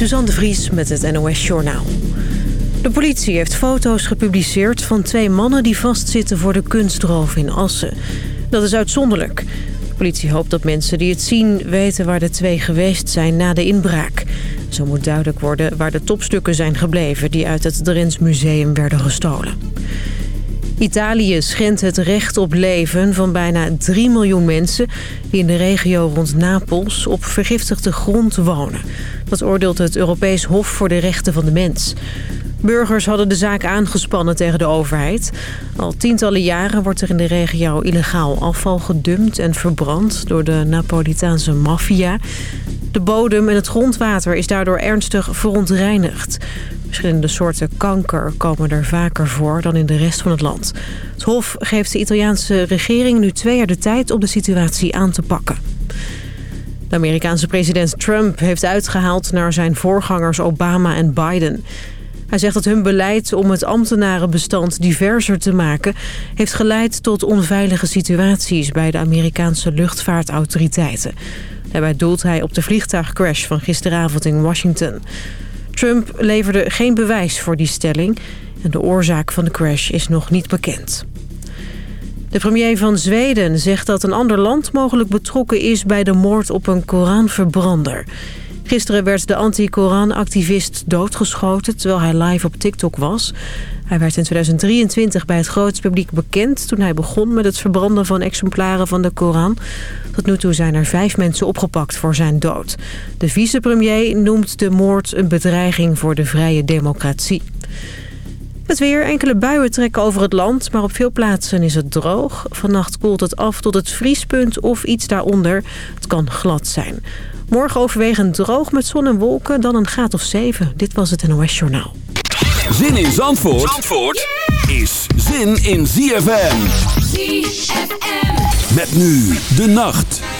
Suzanne Vries met het NOS Journaal. De politie heeft foto's gepubliceerd van twee mannen die vastzitten voor de kunstroof in Assen. Dat is uitzonderlijk. De politie hoopt dat mensen die het zien weten waar de twee geweest zijn na de inbraak. Zo moet duidelijk worden waar de topstukken zijn gebleven die uit het Drents Museum werden gestolen. Italië schendt het recht op leven van bijna 3 miljoen mensen... die in de regio rond Napels op vergiftigde grond wonen. Dat oordeelt het Europees Hof voor de Rechten van de Mens. Burgers hadden de zaak aangespannen tegen de overheid. Al tientallen jaren wordt er in de regio illegaal afval gedumpt en verbrand... door de Napolitaanse maffia. De bodem en het grondwater is daardoor ernstig verontreinigd. Verschillende soorten kanker komen er vaker voor dan in de rest van het land. Het Hof geeft de Italiaanse regering nu twee jaar de tijd om de situatie aan te pakken. De Amerikaanse president Trump heeft uitgehaald naar zijn voorgangers Obama en Biden. Hij zegt dat hun beleid om het ambtenarenbestand diverser te maken... heeft geleid tot onveilige situaties bij de Amerikaanse luchtvaartautoriteiten. Daarbij doelt hij op de vliegtuigcrash van gisteravond in Washington. Trump leverde geen bewijs voor die stelling... en de oorzaak van de crash is nog niet bekend. De premier van Zweden zegt dat een ander land mogelijk betrokken is... bij de moord op een Koranverbrander. Gisteren werd de anti-Koran-activist doodgeschoten... terwijl hij live op TikTok was. Hij werd in 2023 bij het grootste publiek bekend... toen hij begon met het verbranden van exemplaren van de Koran. Tot nu toe zijn er vijf mensen opgepakt voor zijn dood. De vicepremier noemt de moord een bedreiging voor de vrije democratie. Het weer, enkele buien trekken over het land, maar op veel plaatsen is het droog. Vannacht koelt het af tot het vriespunt of iets daaronder. Het kan glad zijn. Morgen overwegend droog met zon en wolken, dan een graad of 7. Dit was het NOS Journaal. Zin in Zandvoort, Zandvoort is zin in ZFM. ZFM. Met nu de nacht.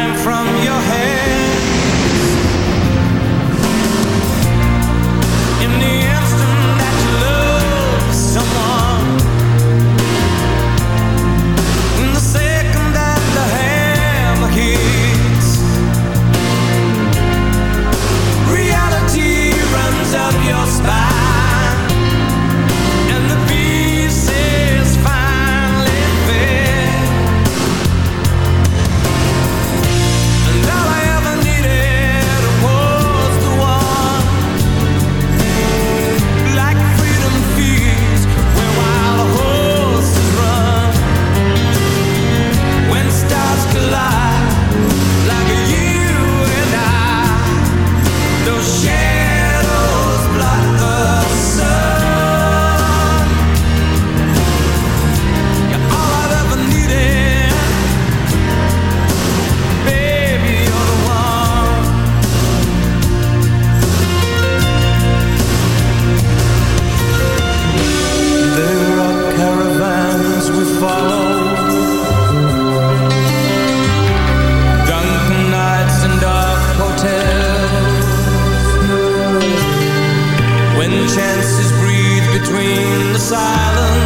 silence.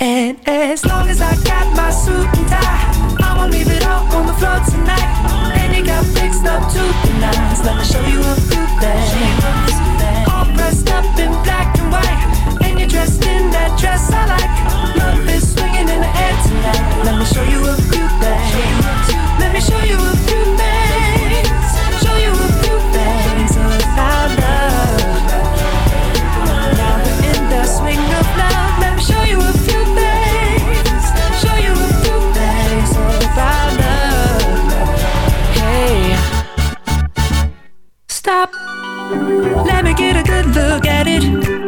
And as long as I got my suit and tie, I won't leave it all on the floor tonight. And you got fixed up to the nines. Let me show you a few thing. All dressed up in black and white, and you're dressed in that dress I like. Love is swinging in the air tonight. Let me show you a few thing. Let me show you a get it.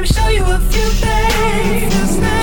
let me show you a few things.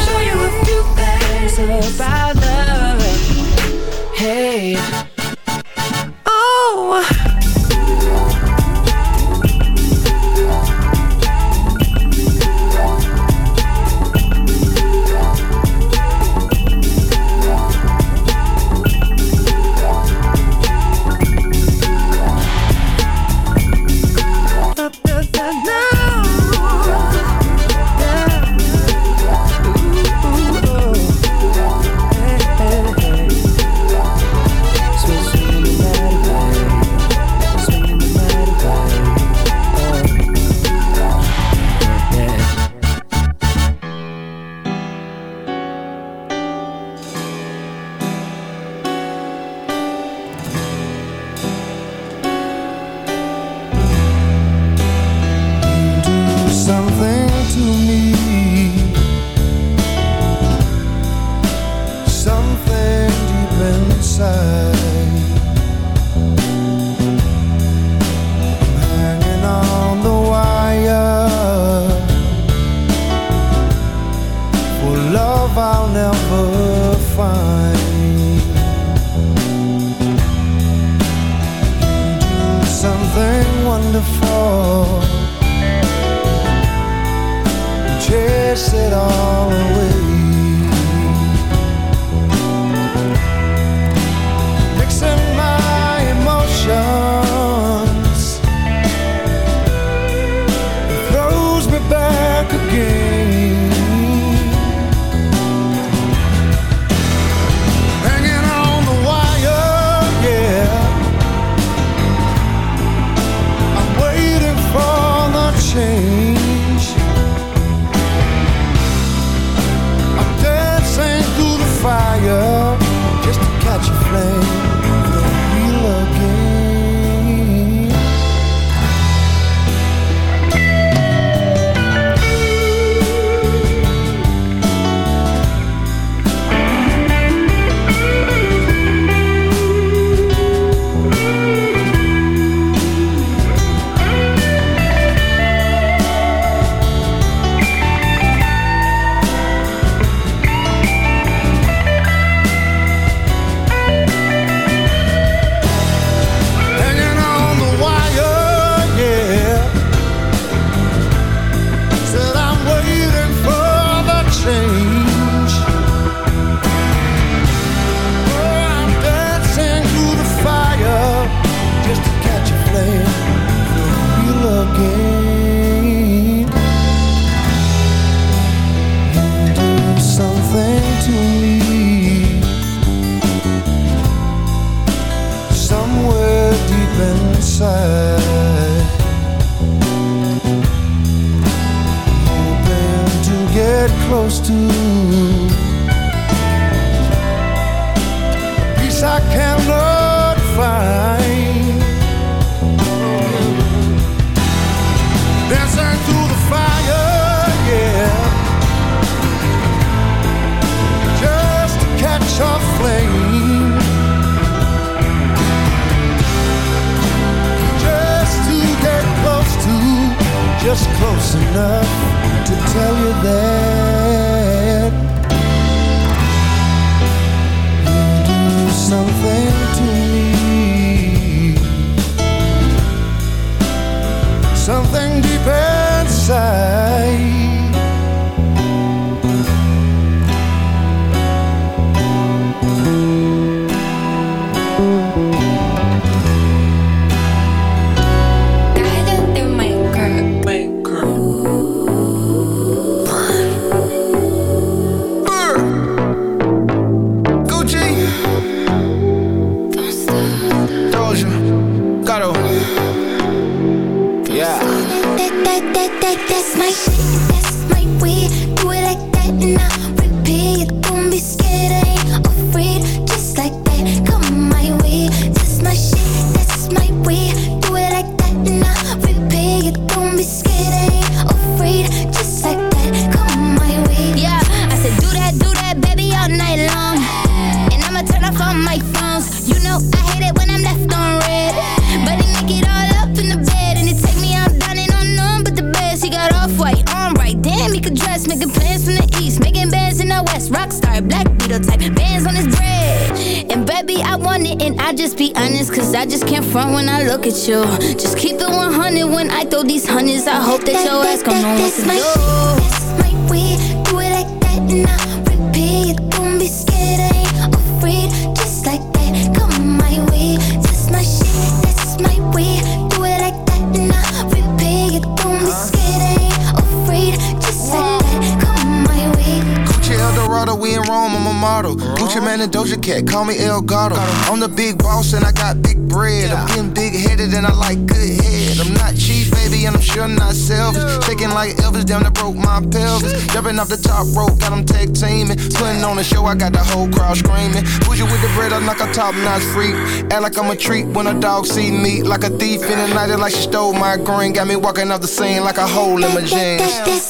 I got the whole crowd screaming. Push you with the bread, I'm like a top notch freak. Act like I'm a treat when a dog see me. Like a thief in the night, it like she stole my green. Got me walking off the scene like a hole in my jeans.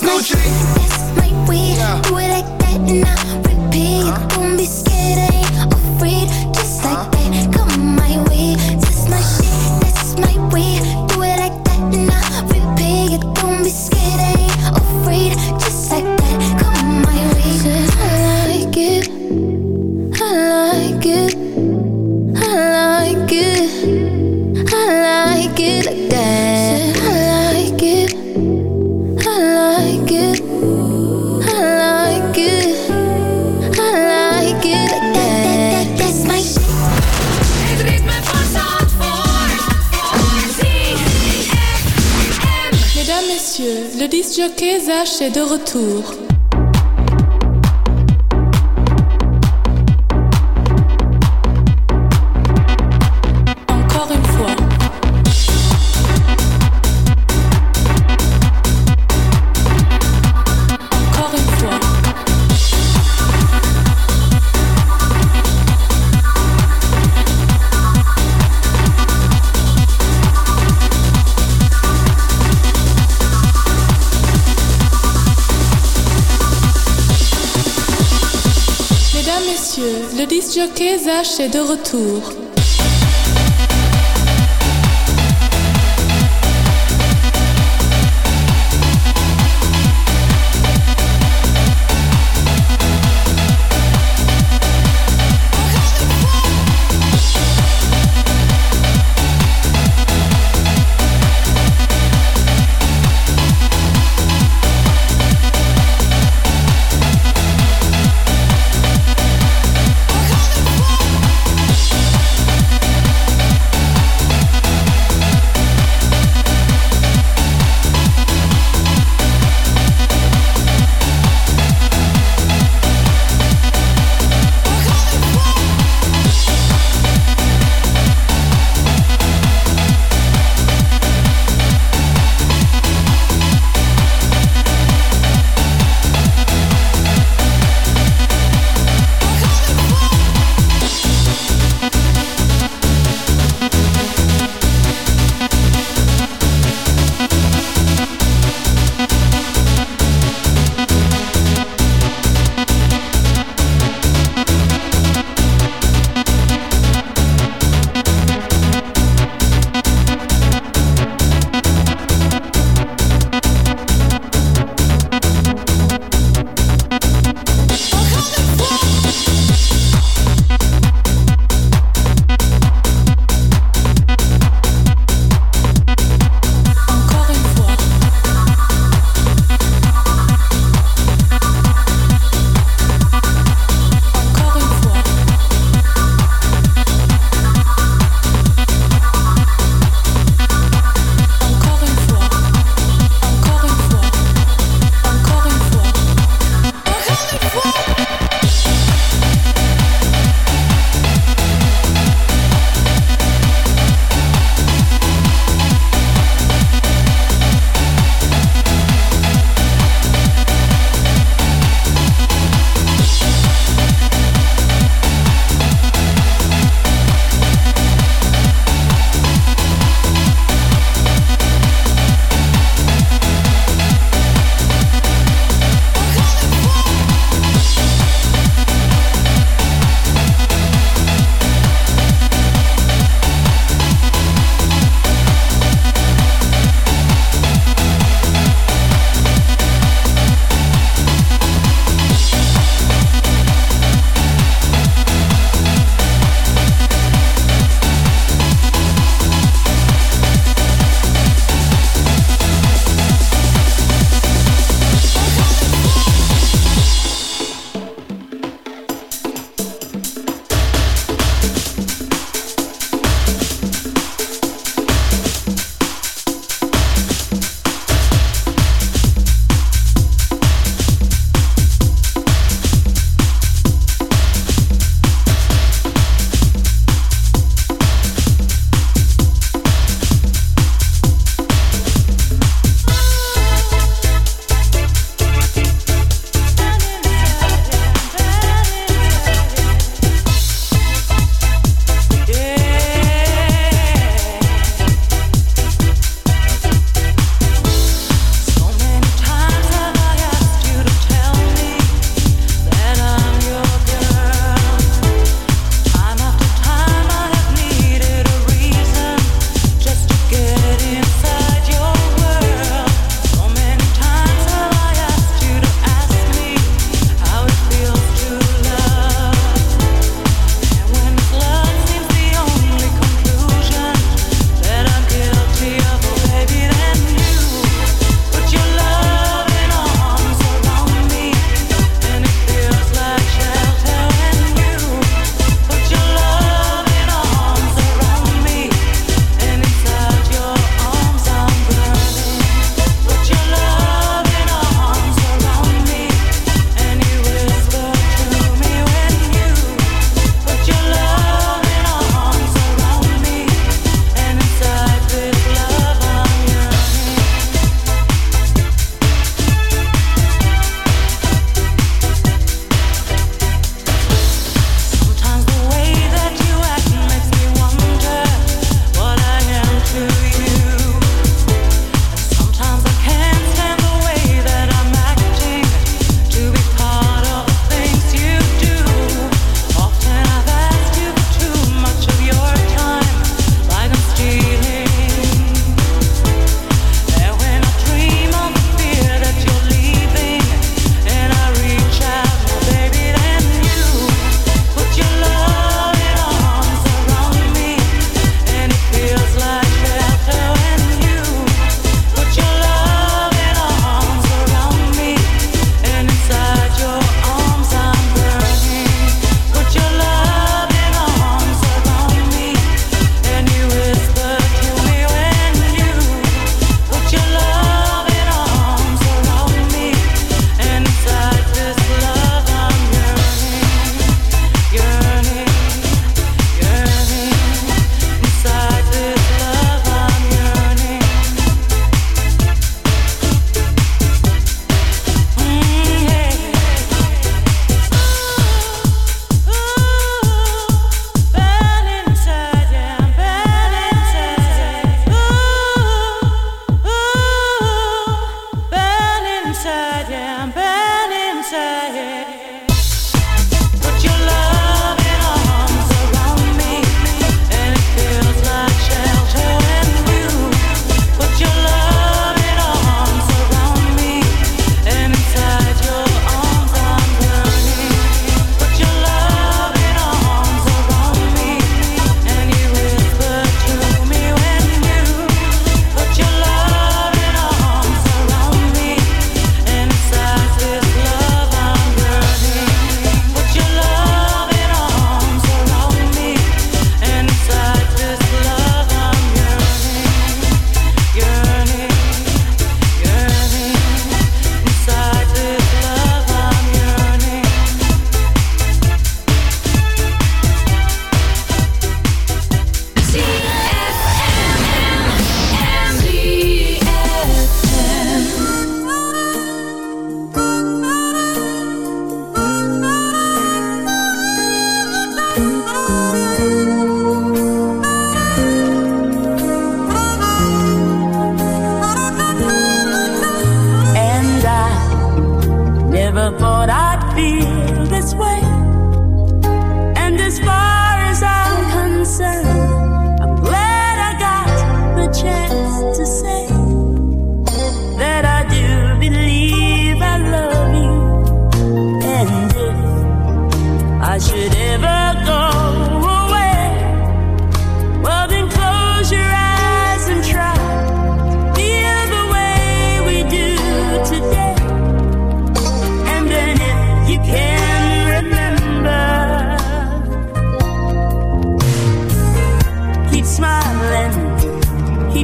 Gucci. cherchait de retour.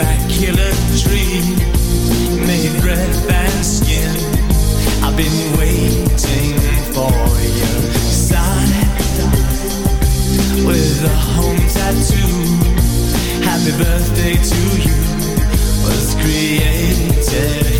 immaculate tree, made breath and skin. I've been waiting for you, sign with a home tattoo. Happy birthday to you was created